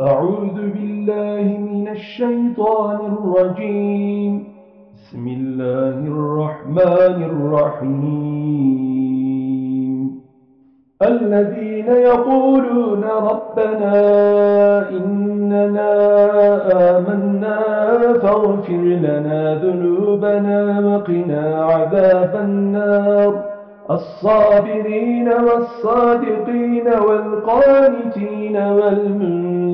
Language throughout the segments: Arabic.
أعوذ بالله من الشيطان الرجيم. بسم الله الرحمن الرحيم. الذين يقولون ربنا إننا آمنا فاغفر لنا ذنوبنا وقنا عذاب النار. الصابرين والصادقين والقانتين والمنفقين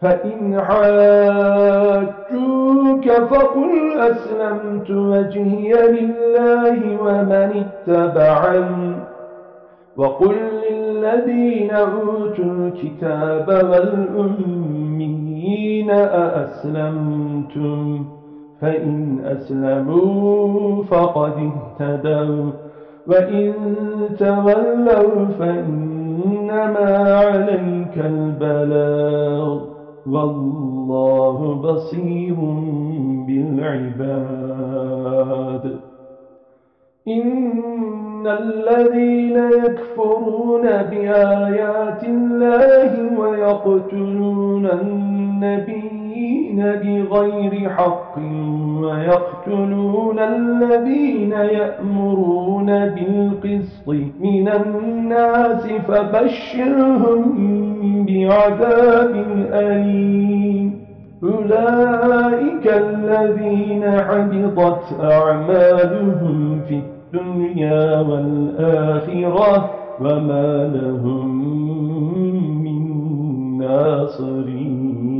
فإن حاجوك فقل أسلمت وجهي لله ومن اتبعني وقل للذين أوتوا الكتاب والأمين أأسلمتم؟ فإن أسلموا فقد اهتدوا وإن تولوا فإنما عليك البلاغ. والله بصير بالعباد. إن الذين يكفرون بآيات الله ويقتلون النبيين بغير حق ويقتلون الذين يأمرون بالقسط من الناس فبشرهم بعذاب أليم. أولئك الذين حبطت أعمالهم في الدنيا والآخرة وما لهم من ناصرين.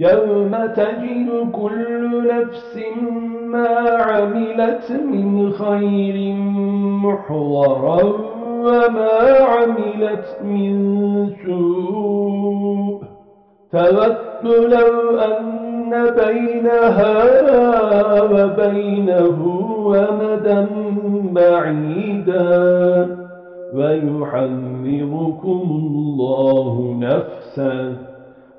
يوم تجد كل نفس ما عملت من خير محضرا وما عملت من سوء تود لو أن بينها وبينه ومدا بعيدا ويحذركم الله نفسه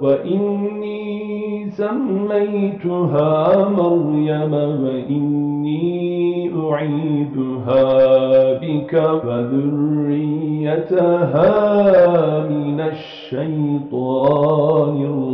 وإني سميتها مريم وإني أعيدها بك وذريتها من الشيطان الرجيم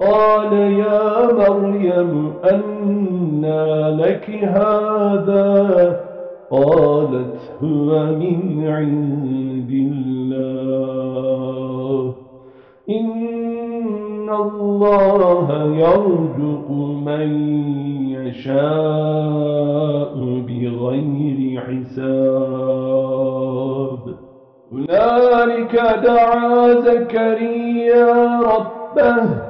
قال يا مريم أنى لك هذا؟ قالت هو من عند الله. إن الله يرزق من يشاء بغير حساب. هنالك دعا زكريا ربه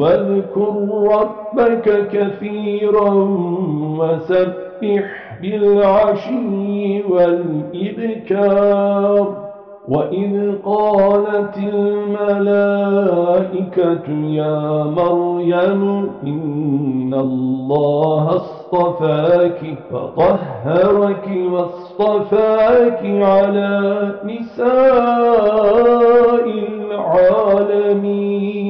واذكر ربك كثيرا وسبح بالعشي والإبكار. وإذ قالت الملائكة يا مريم إن الله اصطفاك فطهرك واصطفاك على نساء العالمين.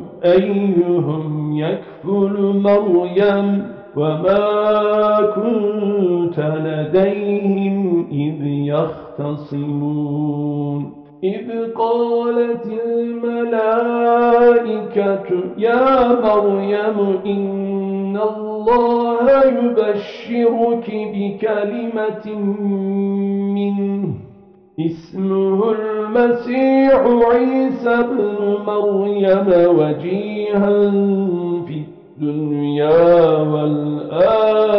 أيهم يكفل مريم وما كنت لديهم إذ يختصمون إذ قالت الملائكة يا مريم إن الله يبشرك بكلمة منه اسمه المسيح عيسى بن مريم وجيها في الدنيا والآخرة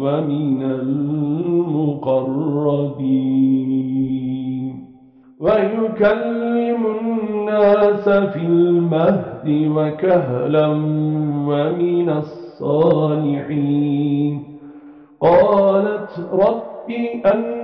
ومن المقربين. ويكلم الناس في المهد وكهلا ومن الصالحين. قالت رب أن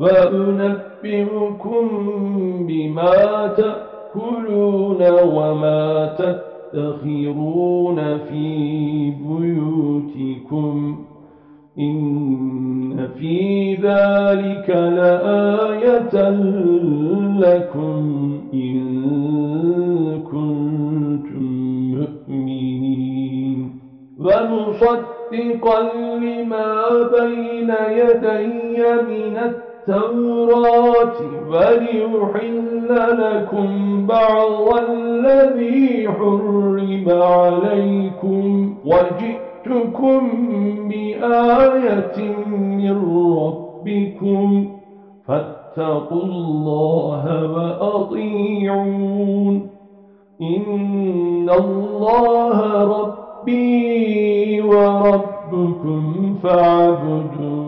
وأنبئكم بما تأكلون وما تتخرون في بيوتكم إن في ذلك لآية لكم إن كنتم مؤمنين ومصدقا لما بين يدي من التوراة وليحل لكم بعض الذي حرم عليكم وجئتكم بآية من ربكم فاتقوا الله وأطيعون إن الله ربي وربكم فاعبدوه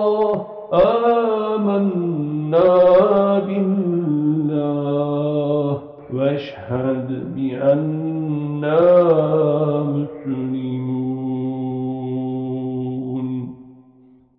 واشهد بأننا